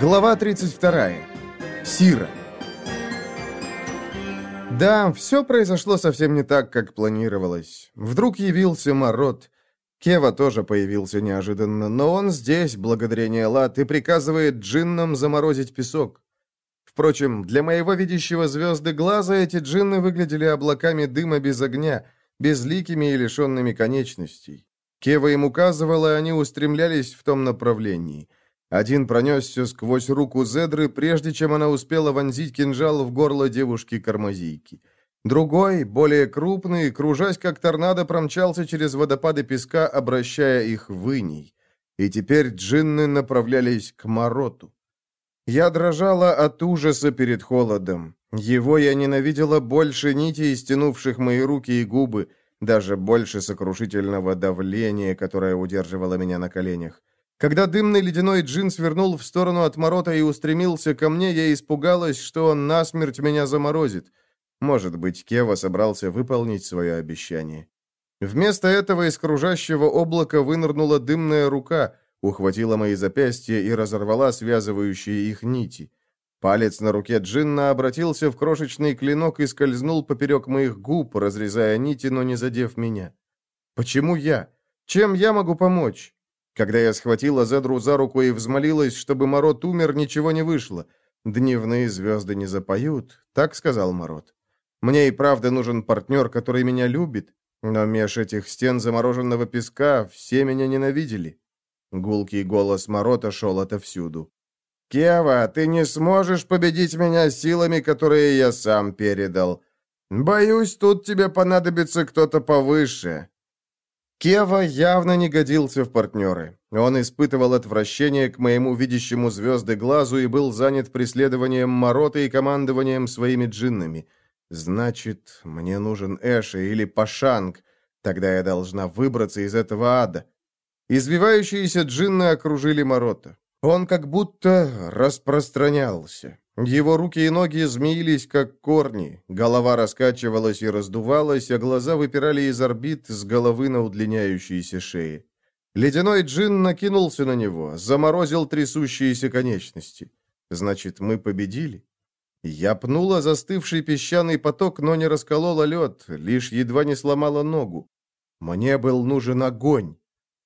Глава 32. Сира. Да, все произошло совсем не так, как планировалось. Вдруг явился Марот. Кева тоже появился неожиданно, но он здесь, благодаря Неолат, и приказывает джиннам заморозить песок. Впрочем, для моего видящего звезды глаза эти джинны выглядели облаками дыма без огня, безликими и лишенными конечностей. Кева им указывала, и они устремлялись в том направлении. Один пронесся сквозь руку Зедры, прежде чем она успела вонзить кинжал в горло девушки-кармазийки. Другой, более крупный, кружась как торнадо, промчался через водопады песка, обращая их в иней. И теперь джинны направлялись к Мороту. Я дрожала от ужаса перед холодом. Его я ненавидела больше нитей, стянувших мои руки и губы, даже больше сокрушительного давления, которое удерживало меня на коленях. Когда дымный ледяной джин свернул в сторону от Морота и устремился ко мне, я испугалась, что он насмерть меня заморозит. Может быть, Кева собрался выполнить свое обещание. Вместо этого из кружащего облака вынырнула дымная рука, ухватила мои запястья и разорвала связывающие их нити. Палец на руке Джинна обратился в крошечный клинок и скользнул поперек моих губ, разрезая нити, но не задев меня. «Почему я? Чем я могу помочь?» Когда я схватила Зедру за руку и взмолилась, чтобы Морот умер, ничего не вышло. «Дневные звезды не запоют», — так сказал Морот. «Мне и правда нужен партнер, который меня любит, но меж этих стен замороженного песка все меня ненавидели». Гулкий голос Морота шел отовсюду. «Кева, ты не сможешь победить меня силами, которые я сам передал. Боюсь, тут тебе понадобится кто-то повыше. Кева явно не годился в партнеры. Он испытывал отвращение к моему видящему звезды глазу и был занят преследованием Морота и командованием своими джиннами. Значит, мне нужен Эши или Пашанг. Тогда я должна выбраться из этого ада. Извивающиеся джинны окружили Морота. Он как будто распространялся. Его руки и ноги змеились, как корни, голова раскачивалась и раздувалась, а глаза выпирали из орбит с головы на удлиняющейся шее. Ледяной джин накинулся на него, заморозил трясущиеся конечности. Значит, мы победили? Я пнула застывший песчаный поток, но не расколола лед, лишь едва не сломала ногу. Мне был нужен огонь.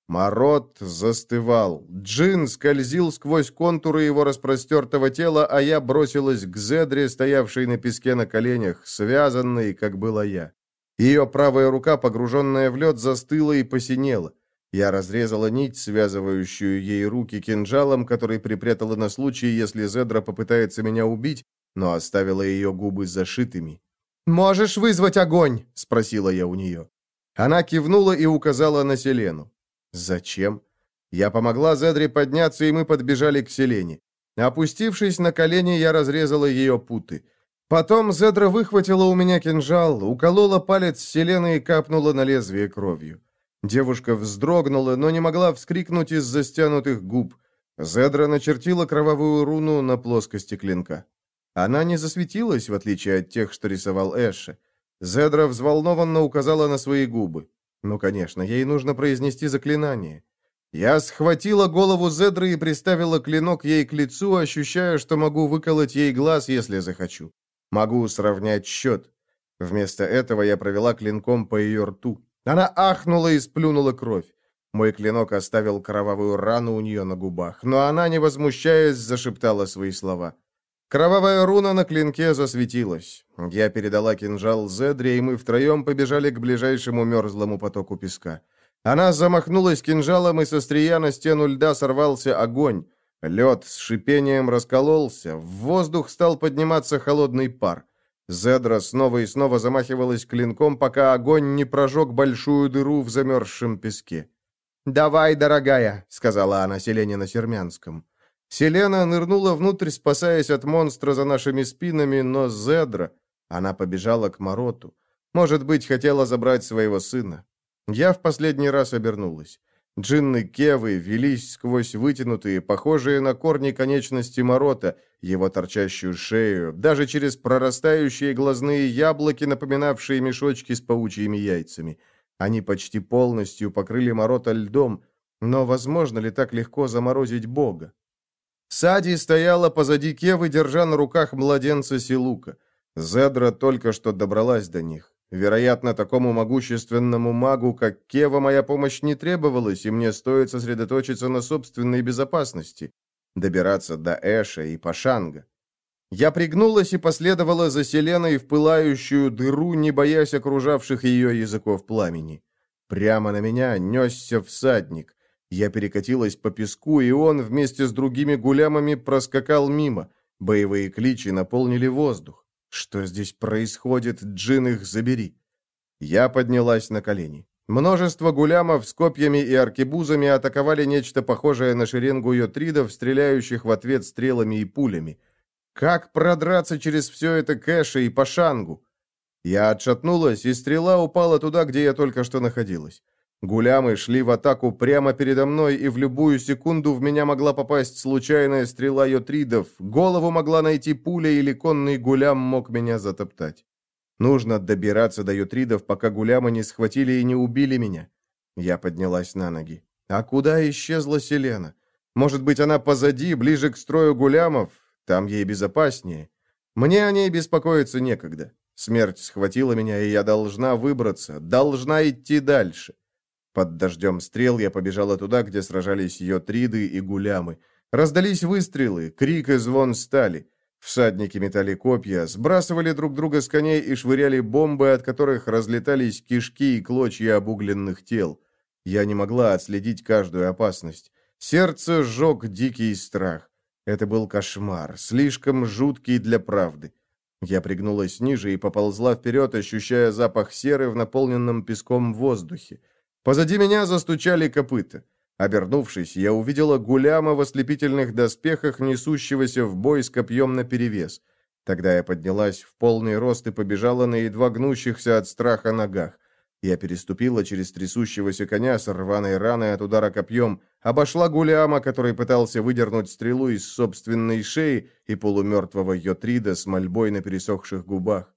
Мород застывал. Джин скользил сквозь контуры его распростертого тела, а я бросилась к Зедре, стоявшей на песке на коленях, связанной, как была я. Ее правая рука, погруженная в лед, застыла и посинела. Я разрезала нить, связывающую ей руки кинжалом, который припрятала на случай, если Зедра попытается меня убить, но оставила ее губы зашитыми. «Можешь вызвать огонь?» — спросила я у нее. Она кивнула и указала на Селену. Зачем? Я помогла Зедре подняться, и мы подбежали к Селене. Опустившись на колени, я разрезала ее путы. Потом Зедра выхватила у меня кинжал, уколола палец Селены и капнула на лезвие кровью. Девушка вздрогнула, но не могла вскрикнуть из-за стянутых губ. Зедра начертила кровавую руну на плоскости клинка. Она не засветилась, в отличие от тех, что рисовал Эша. Зедра взволнованно указала на свои губы. Ну, конечно, ей нужно произнести заклинание. Я схватила голову Зедры и приставила клинок ей к лицу, ощущая, что могу выколоть ей глаз, если захочу. Могу сравнять счет. Вместо этого я провела клинком по ее рту. Она ахнула и сплюнула кровь. Мой клинок оставил кровавую рану у нее на губах, но она, не возмущаясь, зашептала свои слова. Кровавая руна на клинке засветилась. Я передала кинжал Зедре, и мы втроем побежали к ближайшему мерзлому потоку песка. Она замахнулась кинжалом, и со стрия на стену льда сорвался огонь. Лед с шипением раскололся, в воздух стал подниматься холодный пар. Зедра снова и снова замахивалась клинком, пока огонь не прожег большую дыру в замерзшем песке. «Давай, дорогая», — сказала она Селене на сермянском. Селена нырнула внутрь, спасаясь от монстра за нашими спинами, но Зедра... Она побежала к Мороту. Может быть, хотела забрать своего сына. Я в последний раз обернулась. Джинны Кевы велись сквозь вытянутые, похожие на корни конечности Морота, его торчащую шею, даже через прорастающие глазные яблоки, напоминавшие мешочки с паучьими яйцами. Они почти полностью покрыли Морота льдом, но возможно ли так легко заморозить Бога? Сади стояла позади Кевы, держа на руках младенца Силука. Зедра только что добралась до них. Вероятно, такому могущественному магу, как Кева, моя помощь не требовалась, и мне стоит сосредоточиться на собственной безопасности, добираться до Эша и Пашанга. Я пригнулась и последовала за Селеной в пылающую дыру, не боясь окружавших ее языков пламени. Прямо на меня несся всадник. Я перекатилась по песку, и он вместе с другими гулямами проскакал мимо. Боевые кличи наполнили воздух. Что здесь происходит, джин их забери. Я поднялась на колени. Множество гулямов с копьями и аркебузами атаковали нечто похожее на шеренгу йотридов, стреляющих в ответ стрелами и пулями. Как продраться через все это кэша и пашангу? Я отшатнулась, и стрела упала туда, где я только что находилась. Гулямы шли в атаку прямо передо мной, и в любую секунду в меня могла попасть случайная стрела йотридов, голову могла найти пуля или конный гулям мог меня затоптать. Нужно добираться до йотридов, пока гулямы не схватили и не убили меня. Я поднялась на ноги. А куда исчезла Селена? Может быть, она позади, ближе к строю гулямов? Там ей безопаснее. Мне о ней беспокоиться некогда. Смерть схватила меня, и я должна выбраться, должна идти дальше. Под дождем стрел я побежала туда, где сражались йотриды и гулямы. Раздались выстрелы, крик и звон стали. Всадники метали копья, сбрасывали друг друга с коней и швыряли бомбы, от которых разлетались кишки и клочья обугленных тел. Я не могла отследить каждую опасность. Сердце сжег дикий страх. Это был кошмар, слишком жуткий для правды. Я пригнулась ниже и поползла вперед, ощущая запах серы в наполненном песком воздухе. Позади меня застучали копыта. Обернувшись, я увидела гуляма в ослепительных доспехах, несущегося в бой с копьем наперевес. Тогда я поднялась в полный рост и побежала на едва гнущихся от страха ногах. Я переступила через трясущегося коня с рваной раной от удара копьем, обошла гуляма, который пытался выдернуть стрелу из собственной шеи, и полумертвого Йотрида с мольбой на пересохших губах.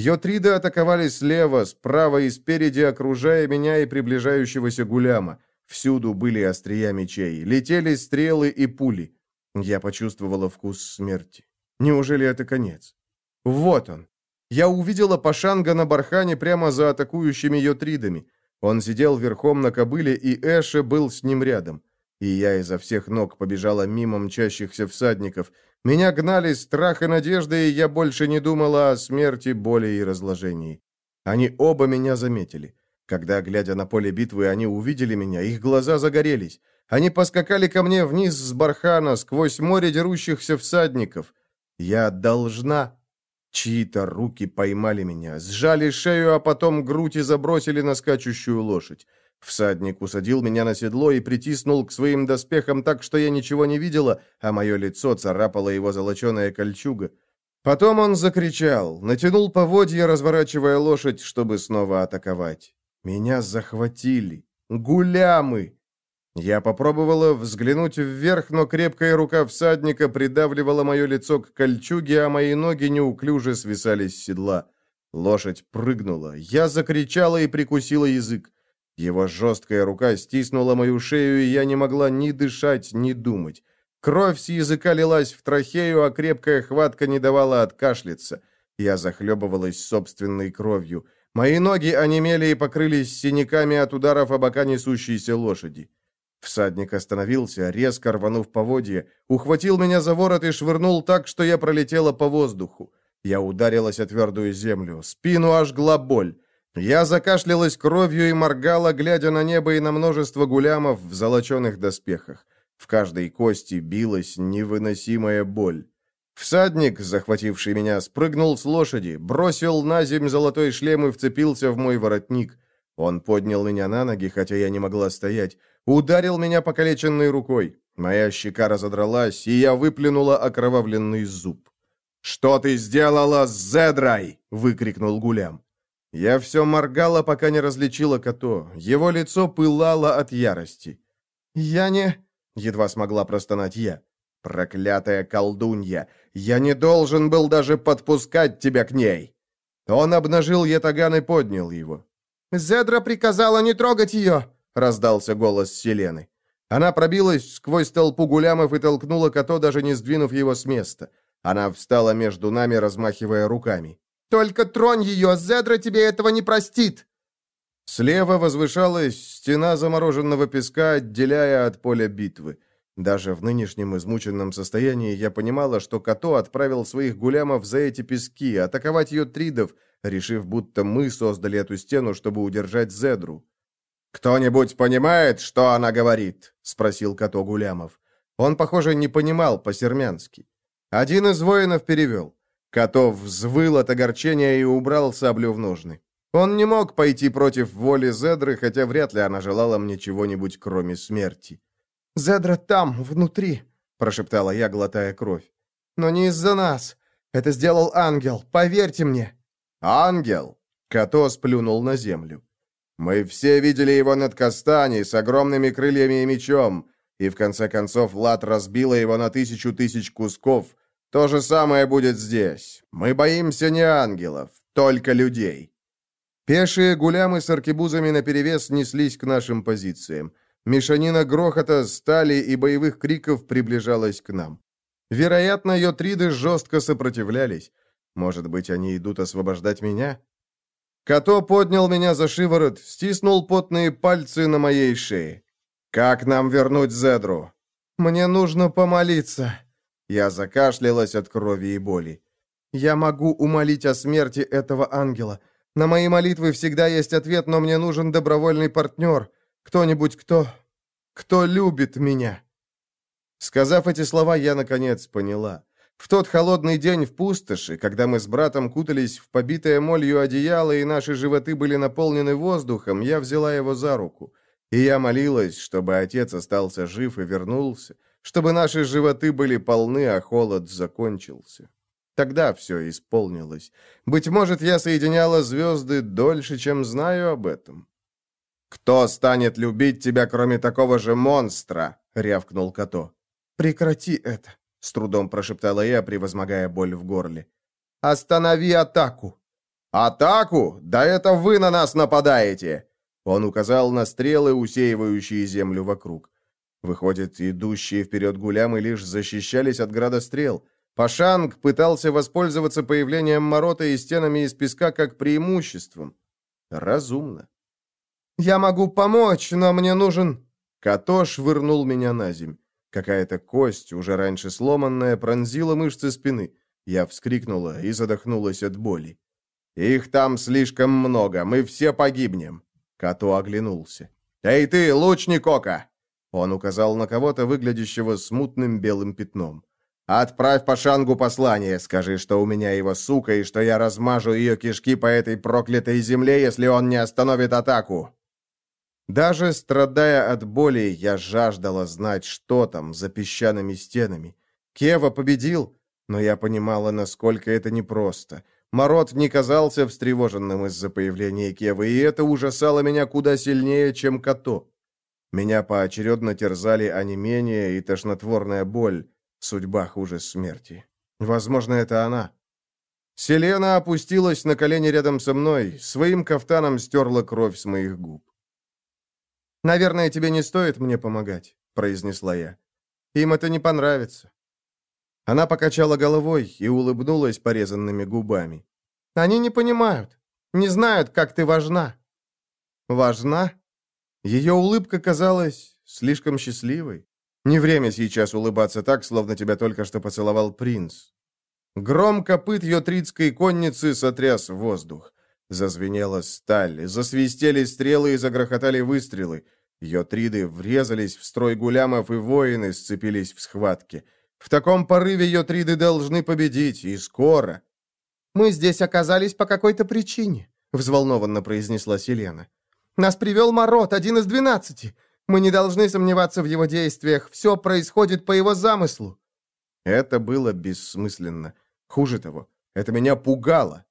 Йотриды атаковали слева, справа и спереди, окружая меня и приближающегося гуляма. Всюду были острия мечей, летели стрелы и пули. Я почувствовала вкус смерти. Неужели это конец? Вот он. Я увидела Пашанга на бархане прямо за атакующими йотридами. Он сидел верхом на кобыле, и Эша был с ним рядом. И я изо всех ног побежала мимо мчащихся всадников. Меня гнали страх и надежда, и я больше не думала о смерти, боли и разложении. Они оба меня заметили. Когда, глядя на поле битвы, они увидели меня, их глаза загорелись. Они поскакали ко мне вниз с бархана, сквозь море дерущихся всадников. Я должна... Чьи-то руки поймали меня, сжали шею, а потом грудь и забросили на скачущую лошадь. Всадник усадил меня на седло и притиснул к своим доспехам так, что я ничего не видела, а мое лицо царапало его золоченая кольчуга. Потом он закричал, натянул поводья, разворачивая лошадь, чтобы снова атаковать. Меня захватили. Гулямы! Я попробовала взглянуть вверх, но крепкая рука всадника придавливала мое лицо к кольчуге, а мои ноги неуклюже свисали с седла. Лошадь прыгнула. Я закричала и прикусила язык. Его жесткая рука стиснула мою шею, и я не могла ни дышать, ни думать. Кровь с языка лилась в трахею, а крепкая хватка не давала откашляться. Я захлебывалась собственной кровью. Мои ноги онемели и покрылись синяками от ударов о бока несущейся лошади. Всадник остановился, резко рванув поводье, ухватил меня за ворот и швырнул так, что я пролетела по воздуху. Я ударилась о твердую землю, спину ожгла боль. Я закашлялась кровью и моргала, глядя на небо и на множество гулямов в золоченых доспехах. В каждой кости билась невыносимая боль. Всадник, захвативший меня, спрыгнул с лошади, бросил на земь золотой шлем и вцепился в мой воротник. Он поднял меня на ноги, хотя я не могла стоять, ударил меня покалеченной рукой. Моя щека разодралась, и я выплюнула окровавленный зуб. «Что ты сделала с Зедрой?» — выкрикнул Гулям. Я все моргала, пока не различила Като. Его лицо пылало от ярости. «Я не...» — едва смогла простонать я. «Проклятая колдунья! Я не должен был даже подпускать тебя к ней!» Он обнажил ятаган и поднял его. «Зедра приказала не трогать ее!» — раздался голос Селены. Она пробилась сквозь толпу гулямов и толкнула Като, даже не сдвинув его с места. Она встала между нами, размахивая руками. «Только тронь ее, Зедра тебе этого не простит!» Слева возвышалась стена замороженного песка, отделяя от поля битвы. Даже в нынешнем измученном состоянии я понимала, что Като отправил своих гулямов за эти пески, атаковать ее тридов, решив, будто мы создали эту стену, чтобы удержать Зедру. «Кто-нибудь понимает, что она говорит?» — спросил Като Гулямов. Он, похоже, не понимал по-сермянски. Один из воинов перевел. Котов взвыл от огорчения и убрал саблю в ножны. Он не мог пойти против воли Зедры, хотя вряд ли она желала мне чего-нибудь, кроме смерти. «Зедра там, внутри», — прошептала я, глотая кровь. «Но не из-за нас. Это сделал ангел, поверьте мне». «Ангел?» — Като сплюнул на землю. «Мы все видели его над Кастани с огромными крыльями и мечом, и в конце концов Лад разбила его на тысячу тысяч кусков. То же самое будет здесь. Мы боимся не ангелов, только людей». Пешие гулямы с аркебузами наперевес неслись к нашим позициям. Мешанина грохота, стали и боевых криков приближалась к нам. Вероятно, йотриды жестко сопротивлялись. Может быть, они идут освобождать меня? Като поднял меня за шиворот, стиснул потные пальцы на моей шее. «Как нам вернуть Зедру?» «Мне нужно помолиться». Я закашлялась от крови и боли. «Я могу умолить о смерти этого ангела. На мои молитвы всегда есть ответ, но мне нужен добровольный партнер. Кто-нибудь, кто... кто любит меня». Сказав эти слова, я, наконец, поняла. В тот холодный день в пустоши, когда мы с братом кутались в побитое молью одеяло и наши животы были наполнены воздухом, я взяла его за руку. И я молилась, чтобы отец остался жив и вернулся, чтобы наши животы были полны, а холод закончился. Тогда все исполнилось. Быть может, я соединяла звезды дольше, чем знаю об этом. «Кто станет любить тебя, кроме такого же монстра?» — рявкнул Като. «Прекрати это», — с трудом прошептала я, превозмогая боль в горле. «Останови атаку!» «Атаку? Да это вы на нас нападаете!» Он указал на стрелы, усеивающие землю вокруг. Выходит, идущие вперед гулямы лишь защищались от града стрел. Пашанг пытался воспользоваться появлением Морота и стенами из песка как преимуществом. Разумно. «Я могу помочь, но мне нужен...» Като швырнул меня на земь. Какая-то кость, уже раньше сломанная, пронзила мышцы спины. Я вскрикнула и задохнулась от боли. «Их там слишком много, мы все погибнем!» Като оглянулся. «Эй ты, лучник ока!» Он указал на кого-то, выглядящего смутным белым пятном. Отправь по Шангу послание, скажи, что у меня его сука, и что я размажу ее кишки по этой проклятой земле, если он не остановит атаку». Даже страдая от боли, я жаждала знать, что там за песчаными стенами. Кева победил, но я понимала, насколько это непросто. Мород не казался встревоженным из-за появления Кевы, и это ужасало меня куда сильнее, чем Като. Меня поочередно терзали онемение и тошнотворная боль. Судьба хуже смерти. Возможно, это она. Селена опустилась на колени рядом со мной, своим кафтаном стерла кровь с моих губ. «Наверное, тебе не стоит мне помогать», — произнесла я. «Им это не понравится». Она покачала головой и улыбнулась порезанными губами. «Они не понимают, не знают, как ты важна». «Важна?» Ее улыбка казалась слишком счастливой. Не время сейчас улыбаться так, словно тебя только что поцеловал принц. Гром копыт йотридской конницы сотряс воздух. Зазвенела сталь, засвистели стрелы и загрохотали выстрелы. Йотриды врезались в строй гулямов, и воины сцепились в схватке. В таком порыве йотриды должны победить, и скоро. «Мы здесь оказались по какой-то причине», — взволнованно произнесла Селена. «Нас привел Морот, один из двенадцати. Мы не должны сомневаться в его действиях. Все происходит по его замыслу». Это было бессмысленно. Хуже того, это меня пугало.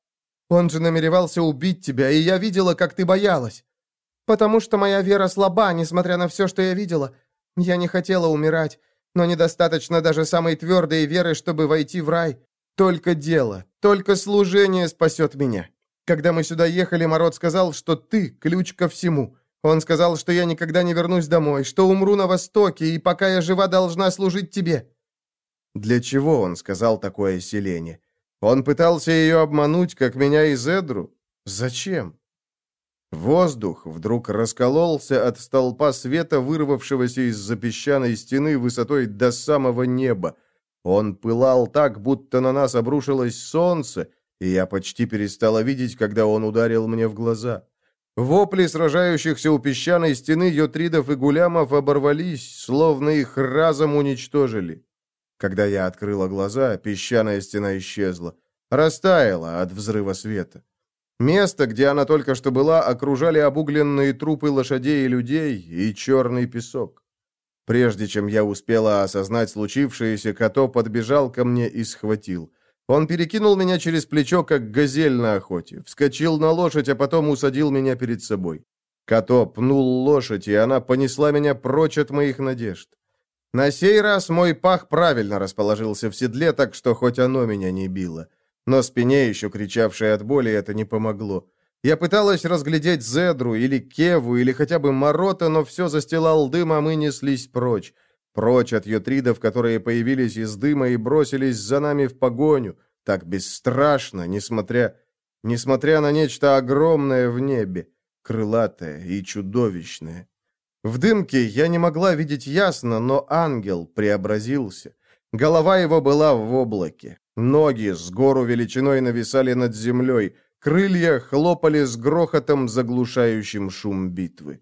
Он же намеревался убить тебя, и я видела, как ты боялась. Потому что моя вера слаба, несмотря на все, что я видела. Я не хотела умирать, но недостаточно даже самой твердой веры, чтобы войти в рай. Только дело, только служение спасет меня. Когда мы сюда ехали, Мород сказал, что ты – ключ ко всему. Он сказал, что я никогда не вернусь домой, что умру на Востоке, и пока я жива, должна служить тебе». Для чего он сказал такое Селене? Он пытался ее обмануть, как меня и Зедру? Зачем? Воздух вдруг раскололся от столпа света, вырвавшегося из-за песчаной стены высотой до самого неба. Он пылал так, будто на нас обрушилось солнце, и я почти перестала видеть, когда он ударил мне в глаза. Вопли сражающихся у песчаной стены йотридов и гулямов оборвались, словно их разом уничтожили. Когда я открыла глаза, песчаная стена исчезла, растаяла от взрыва света. Место, где она только что была, окружали обугленные трупы лошадей и людей и черный песок. Прежде чем я успела осознать случившееся, Като подбежал ко мне и схватил. Он перекинул меня через плечо, как газель на охоте, вскочил на лошадь, а потом усадил меня перед собой. Като пнул лошадь, и она понесла меня прочь от моих надежд. На сей раз мой пах правильно расположился в седле, так что хоть оно меня не било. Но спине, еще кричавшей от боли, это не помогло. Я пыталась разглядеть Зедру или Кеву, или хотя бы Морота, но все застилал дым, а мы неслись прочь. Прочь от йотридов, которые появились из дыма и бросились за нами в погоню, так бесстрашно, несмотря, несмотря на нечто огромное в небе, крылатое и чудовищное. В дымке я не могла видеть ясно, но ангел преобразился. Голова его была в облаке. Ноги с гору величиной нависали над землей. Крылья хлопали с грохотом, заглушающим шум битвы.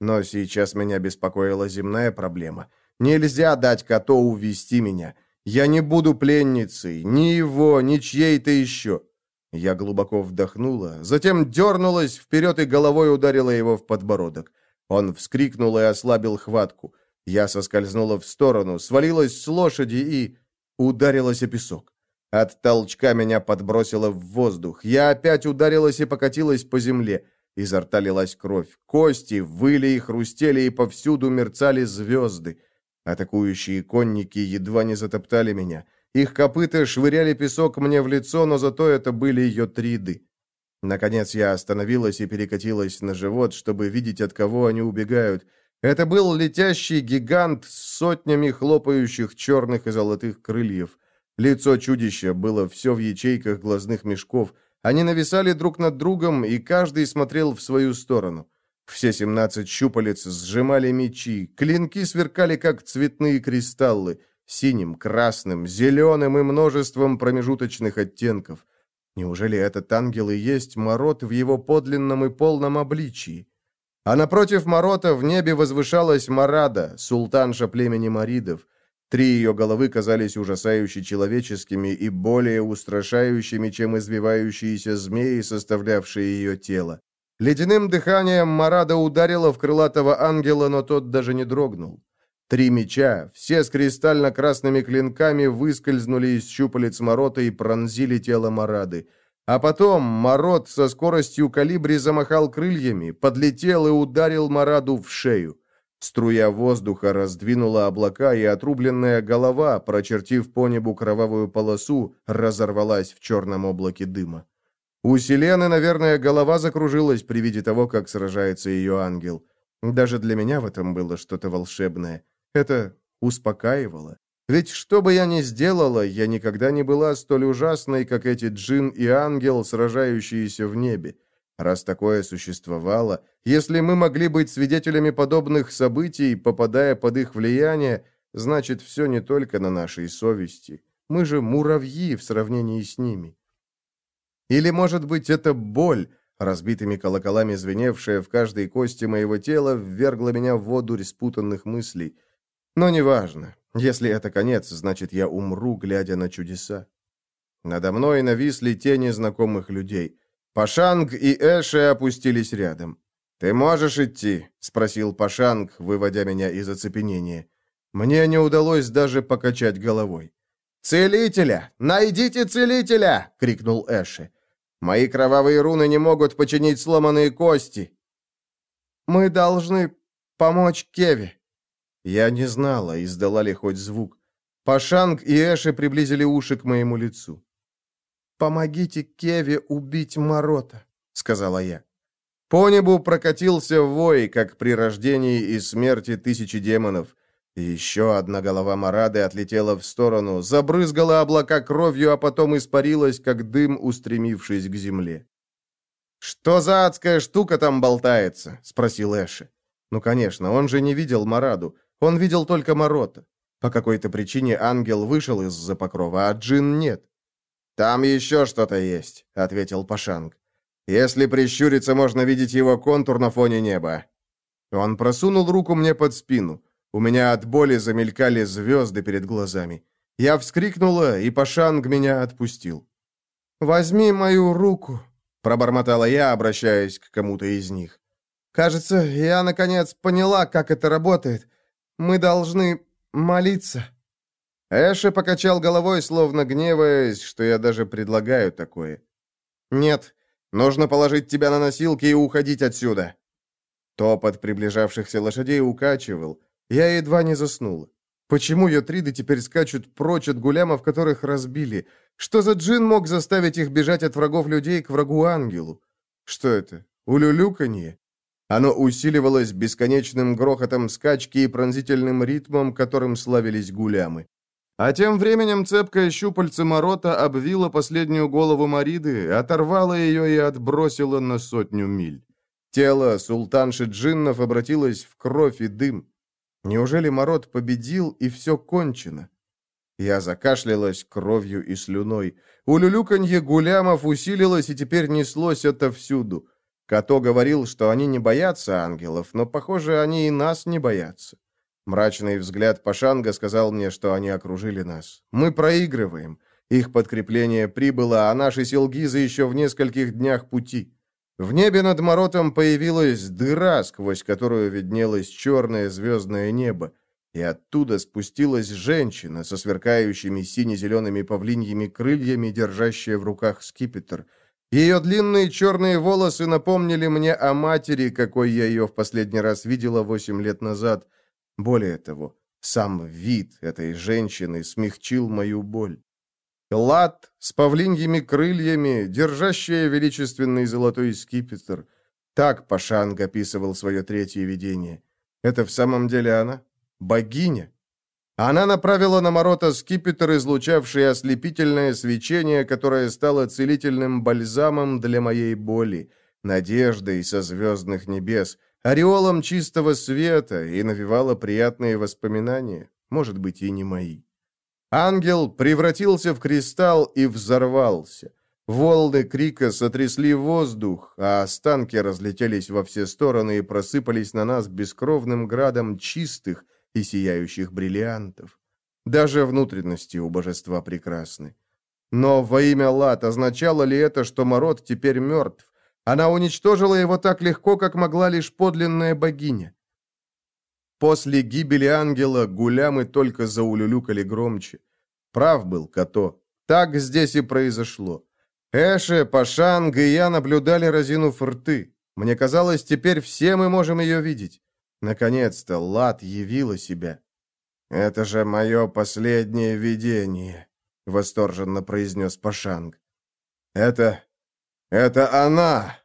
Но сейчас меня беспокоила земная проблема — Нельзя дать коту увести меня. Я не буду пленницей, ни его, ни чьей-то еще. Я глубоко вдохнула, затем дернулась вперед и головой ударила его в подбородок. Он вскрикнул и ослабил хватку. Я соскользнула в сторону, свалилась с лошади и... ударилась о песок. От толчка меня подбросило в воздух. Я опять ударилась и покатилась по земле. Изо рта лилась кровь. Кости выли и хрустели, и повсюду мерцали звезды. Атакующие конники едва не затоптали меня. Их копыта швыряли песок мне в лицо, но зато это были ее триды. Наконец я остановилась и перекатилась на живот, чтобы видеть, от кого они убегают. Это был летящий гигант с сотнями хлопающих черных и золотых крыльев. Лицо чудища было все в ячейках глазных мешков. Они нависали друг над другом, и каждый смотрел в свою сторону. Все семнадцать щупалец сжимали мечи, клинки сверкали, как цветные кристаллы, синим, красным, зеленым и множеством промежуточных оттенков. Неужели этот ангел и есть Морот в его подлинном и полном обличии? А напротив Морота в небе возвышалась Марада, султанша племени Маридов. Три ее головы казались ужасающе человеческими и более устрашающими, чем извивающиеся змеи, составлявшие ее тело. Ледяным дыханием Марада ударила в крылатого ангела, но тот даже не дрогнул. Три меча, все с кристально-красными клинками, выскользнули из щупалец Морота и пронзили тело Марады. А потом Морот со скоростью калибри замахал крыльями, подлетел и ударил Мараду в шею. Струя воздуха раздвинула облака, и отрубленная голова, прочертив по небу кровавую полосу, разорвалась в черном облаке дыма. У Селены, наверное, голова закружилась при виде того, как сражается ее ангел. Даже для меня в этом было что-то волшебное. Это успокаивало. Ведь что бы я ни сделала, я никогда не была столь ужасной, как эти джин и ангел, сражающиеся в небе. Раз такое существовало, если мы могли быть свидетелями подобных событий, попадая под их влияние, значит, все не только на нашей совести. Мы же муравьи в сравнении с ними. Или, может быть, это боль, разбитыми колоколами звеневшая в каждой кости моего тела, ввергла меня в воду респутанных мыслей. Но неважно. Если это конец, значит, я умру, глядя на чудеса. Надо мной нависли тени знакомых людей. Пашанг и Эши опустились рядом. «Ты можешь идти?» — спросил Пашанг, выводя меня из оцепенения. Мне не удалось даже покачать головой. «Целителя! Найдите целителя!» — крикнул Эши. Мои кровавые руны не могут починить сломанные кости. Мы должны помочь Кеве. Я не знала, издала ли хоть звук. Пашанг и Эши приблизили уши к моему лицу. «Помогите Кеве убить Морота», — сказала я. По небу прокатился вой, как при рождении и смерти тысячи демонов. Еще одна голова Марады отлетела в сторону, забрызгала облака кровью, а потом испарилась, как дым, устремившись к земле. «Что за адская штука там болтается?» — спросил Эши. Ну, конечно, он же не видел Мараду. Он видел только Морота. По какой-то причине ангел вышел из-за покрова, а Джин нет. «Там еще что-то есть», — ответил Пашанг. Если прищуриться, можно видеть его контур на фоне неба. Он просунул руку мне под спину. У меня от боли замелькали звезды перед глазами. Я вскрикнула, и Пашанг меня отпустил. «Возьми мою руку», — пробормотала я, обращаясь к кому-то из них. «Кажется, я, наконец, поняла, как это работает. Мы должны молиться». Эша покачал головой, словно гневаясь, что я даже предлагаю такое. «Нет, Нужно положить тебя на носилки и уходить отсюда!» Топот приближавшихся лошадей укачивал. Я едва не заснула. Почему йотриды теперь скачут прочь от гулямов, которых разбили? Что за джин мог заставить их бежать от врагов людей к врагу-ангелу? Что это? Улюлюканье? Оно усиливалось бесконечным грохотом скачки и пронзительным ритмом, которым славились гулямы. А тем временем цепкое щупальце Морота обвило последнюю голову Мариды, оторвало ее и отбросило на сотню миль. Тело султанши джиннов обратилось в кровь и дым. Неужели Морот победил, и все кончено? Я закашлялась кровью и слюной. Улюлюканье гулямов усилилось и теперь неслось отовсюду. Като говорил, что они не боятся ангелов, но, похоже, они и нас не боятся. Мрачный взгляд Пашанга сказал мне, что они окружили нас. Мы проигрываем. Их подкрепление прибыло, а наши силгизы еще в нескольких днях пути. В небе над Моротом появилась дыра, сквозь которую виднелось черное звездное небо, и оттуда спустилась женщина со сверкающими сине-зелеными павлиньими крыльями, держащая в руках скипетр. Ее длинные черные волосы напомнили мне о матери, какой я ее в последний раз видела восемь лет назад — более того, сам вид этой женщины смягчил мою боль. Лад с павлиньими крыльями, держащая величественный золотой скипетр. Так Пашанг описывал свое третье видение. Это в самом деле она? Богиня? Она направила на Морота скипетр, излучавший ослепительное свечение, которое стало целительным бальзамом для моей боли, надеждой со звездных небес — ореолом чистого света и навевала приятные воспоминания, может быть, и не мои. Ангел превратился в кристалл и взорвался. Волны крика сотрясли воздух, а останки разлетелись во все стороны и просыпались на нас бескровным градом чистых и сияющих бриллиантов. Даже внутренности у божества прекрасны. Но во имя Лат означало ли это, что Мород теперь мертв? Она уничтожила его так легко, как могла лишь подлинная богиня. После гибели ангела гулямы только заулюлюкали громче. Прав был Като. Так здесь и произошло. Эше, Пашанг и я наблюдали разину рты. Мне казалось, теперь все мы можем ее видеть. Наконец-то Лад явила себя. «Это же мое последнее видение», — восторженно произнес Пашанг. «Это «Это она!»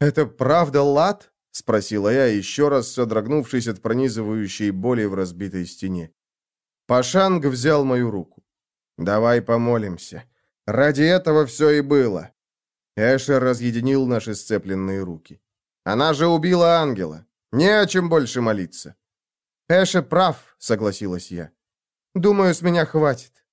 «Это правда лад?» — спросила я, еще раз содрогнувшись от пронизывающей боли в разбитой стене. Пашанг взял мою руку. «Давай помолимся. Ради этого все и было». Эшер разъединил наши сцепленные руки. «Она же убила ангела. Не о чем больше молиться». «Эше прав», — согласилась я. «Думаю, с меня хватит».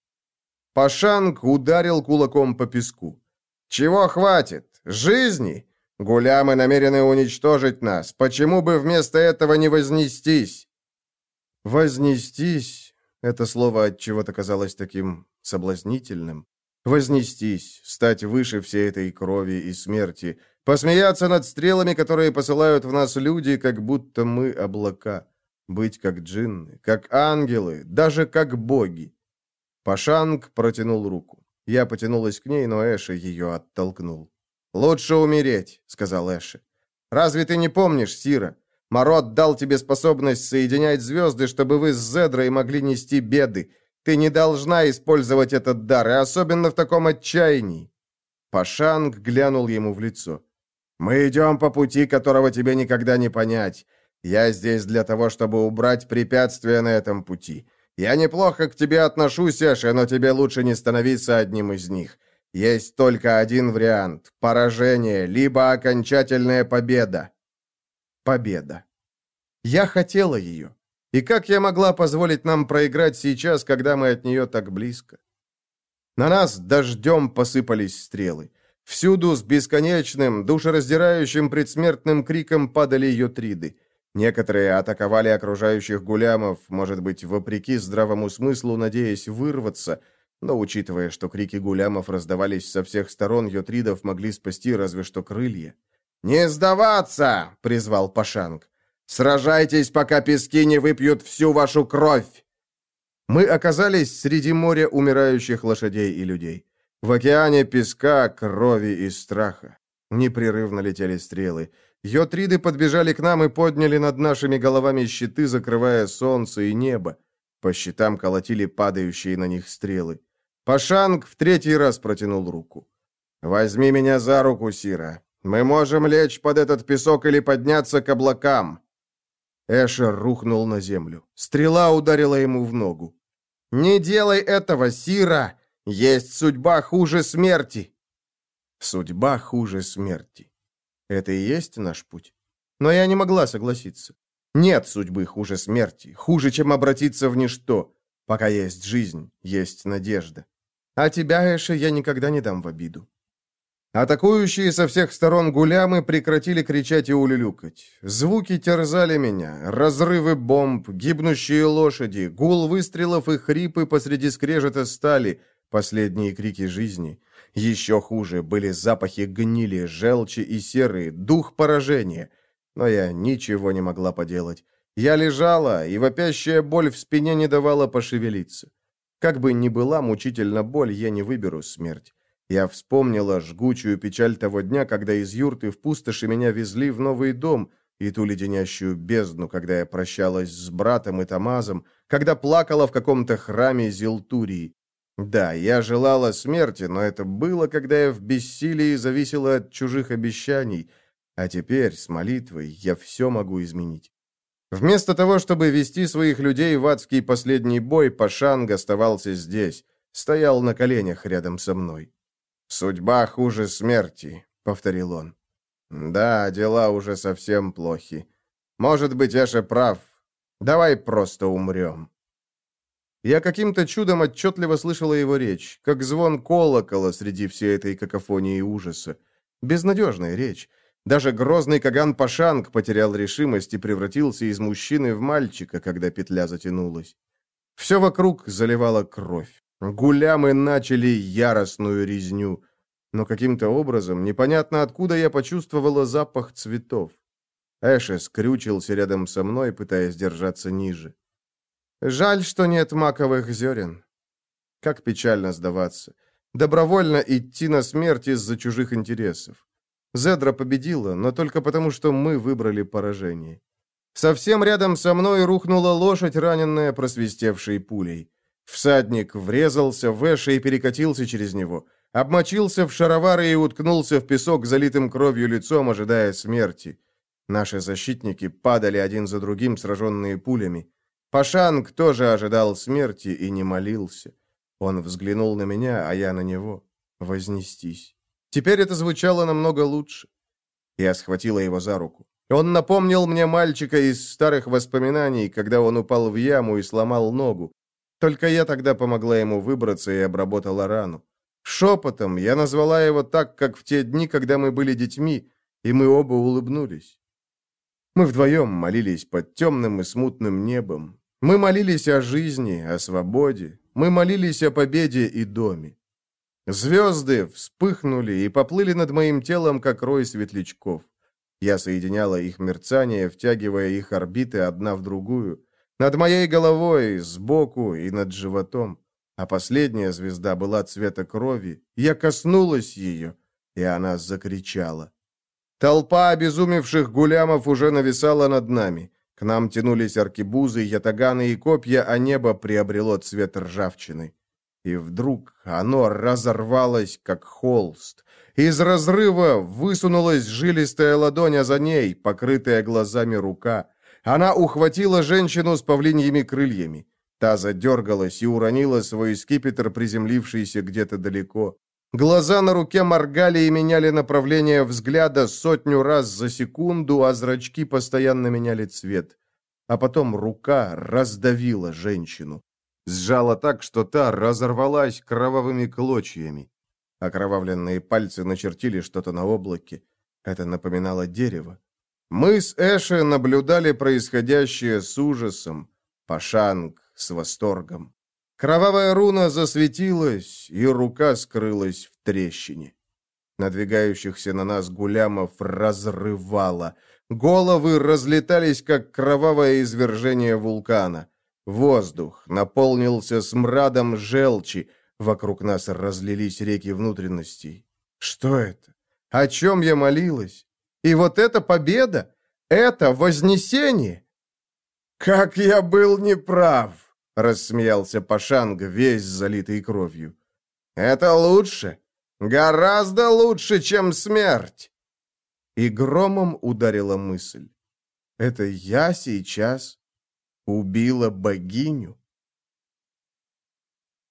Пашанг ударил кулаком по песку. Чего хватит? Жизни? Гулямы намерены уничтожить нас. Почему бы вместо этого не вознестись? Вознестись это слово от чего-то казалось таким соблазнительным. Вознестись, стать выше всей этой крови и смерти, посмеяться над стрелами, которые посылают в нас люди, как будто мы облака, быть как джинны, как ангелы, даже как боги. Пашанг протянул руку. Я потянулась к ней, но Эши ее оттолкнул. «Лучше умереть», — сказал Эши. «Разве ты не помнишь, Сира? Марот дал тебе способность соединять звезды, чтобы вы с Зедрой могли нести беды. Ты не должна использовать этот дар, и особенно в таком отчаянии». Пашанг глянул ему в лицо. Мы идем по пути, которого тебе никогда не понять. Я здесь для того, чтобы убрать препятствия на этом пути. Я неплохо к тебе отношусь, Эша, но тебе лучше не становиться одним из них. Есть только один вариант – поражение, либо окончательная победа. Победа. Я хотела ее. И как я могла позволить нам проиграть сейчас, когда мы от нее так близко? На нас дождем посыпались стрелы. Всюду с бесконечным, душераздирающим предсмертным криком падали ее триды. Некоторые атаковали окружающих гулямов, может быть, вопреки здравому смыслу, надеясь вырваться, но, учитывая, что крики гулямов раздавались со всех сторон, йотридов могли спасти разве что крылья. «Не сдаваться!» — призвал Пашанг. «Сражайтесь, пока пески не выпьют всю вашу кровь!» Мы оказались среди моря умирающих лошадей и людей. В океане песка, крови и страха. Непрерывно летели стрелы. Йотриды подбежали к нам и подняли над нашими головами щиты, закрывая солнце и небо. По щитам колотили падающие на них стрелы. Пашанг в третий раз протянул руку. «Возьми меня за руку, Сира. Мы можем лечь под этот песок или подняться к облакам». Эшер рухнул на землю. Стрела ударила ему в ногу. «Не делай этого, Сира! Есть судьба хуже смерти!» «Судьба хуже смерти. Это и есть наш путь?» Но я не могла согласиться. Нет судьбы хуже смерти, хуже, чем обратиться в ничто. Пока есть жизнь, есть надежда. А тебя, Эша, я никогда не дам в обиду. Атакующие со всех сторон гулямы прекратили кричать и улюлюкать. Звуки терзали меня. Разрывы бомб, гибнущие лошади, гул выстрелов и хрипы посреди скрежета стали, последние крики жизни. Еще хуже были запахи гнили, желчи и серы, дух поражения. Но я ничего не могла поделать. Я лежала, и вопящая боль в спине не давала пошевелиться. Как бы ни была мучительна боль, я не выберу смерть. Я вспомнила жгучую печаль того дня, когда из юрты в пустоши меня везли в новый дом, и ту леденящую бездну, когда я прощалась с братом и Тамазом, когда плакала в каком-то храме Зилтурии. Да, я желала смерти, но это было, когда я в бессилии зависела от чужих обещаний, а теперь с молитвой я все могу изменить. Вместо того, чтобы вести своих людей в адский последний бой, Пашанг оставался здесь, стоял на коленях рядом со мной. «Судьба хуже смерти», — повторил он. «Да, дела уже совсем плохи. Может быть, Эша прав. Давай просто умрем». Я каким-то чудом отчетливо слышала его речь, как звон колокола среди всей этой какофонии ужаса. Безнадежная речь. Даже грозный Каган Пашанг потерял решимость и превратился из мужчины в мальчика, когда петля затянулась. Все вокруг заливало кровь. Гулямы начали яростную резню, но каким-то образом, непонятно откуда, я почувствовала запах цветов. Эша скрючился рядом со мной, пытаясь держаться ниже. Жаль, что нет маковых зерен. Как печально сдаваться. Добровольно идти на смерть из-за чужих интересов. Зедра победила, но только потому, что мы выбрали поражение. Совсем рядом со мной рухнула лошадь, раненная просвистевшей пулей. Всадник врезался в Эша и перекатился через него. Обмочился в шаровары и уткнулся в песок залитым кровью лицом, ожидая смерти. Наши защитники падали один за другим, сраженные пулями. Пашанг тоже ожидал смерти и не молился. Он взглянул на меня, а я на него. Вознестись. Теперь это звучало намного лучше. Я схватила его за руку. Он напомнил мне мальчика из старых воспоминаний, когда он упал в яму и сломал ногу. Только я тогда помогла ему выбраться и обработала рану. Шепотом я назвала его так, как в те дни, когда мы были детьми, и мы оба улыбнулись. Мы вдвоем молились под темным и смутным небом. Мы молились о жизни, о свободе. Мы молились о победе и доме. Звезды вспыхнули и поплыли над моим телом, как рой светлячков. Я соединяла их мерцание, втягивая их орбиты одна в другую. Над моей головой, сбоку и над животом. А последняя звезда была цвета крови. Я коснулась ее, и она закричала. Толпа обезумевших гулямов уже нависала над нами. К нам тянулись аркебузы, ятаганы и копья, а небо приобрело цвет ржавчины. И вдруг оно разорвалось, как холст. Из разрыва высунулась жилистая ладонь, а за ней, покрытая глазами рука. Она ухватила женщину с павлиньими крыльями. Та задергалась и уронила свой скипетр, приземлившийся где-то далеко. Глаза на руке моргали и меняли направление взгляда сотню раз за секунду, а зрачки постоянно меняли цвет. А потом рука раздавила женщину. Сжала так, что та разорвалась кровавыми клочьями. Окровавленные пальцы начертили что-то на облаке. Это напоминало дерево. Мы с Эши наблюдали происходящее с ужасом. Пашанг с восторгом. Кровавая руна засветилась, и рука скрылась в трещине. Надвигающихся на нас гулямов разрывало. Головы разлетались, как кровавое извержение вулкана. Воздух наполнился смрадом желчи. Вокруг нас разлились реки внутренностей. Что это? О чем я молилась? И вот это победа? Это вознесение? Как я был неправ! рассмеялся Пашанг, весь залитый кровью. «Это лучше! Гораздо лучше, чем смерть!» И громом ударила мысль. «Это я сейчас убила богиню?»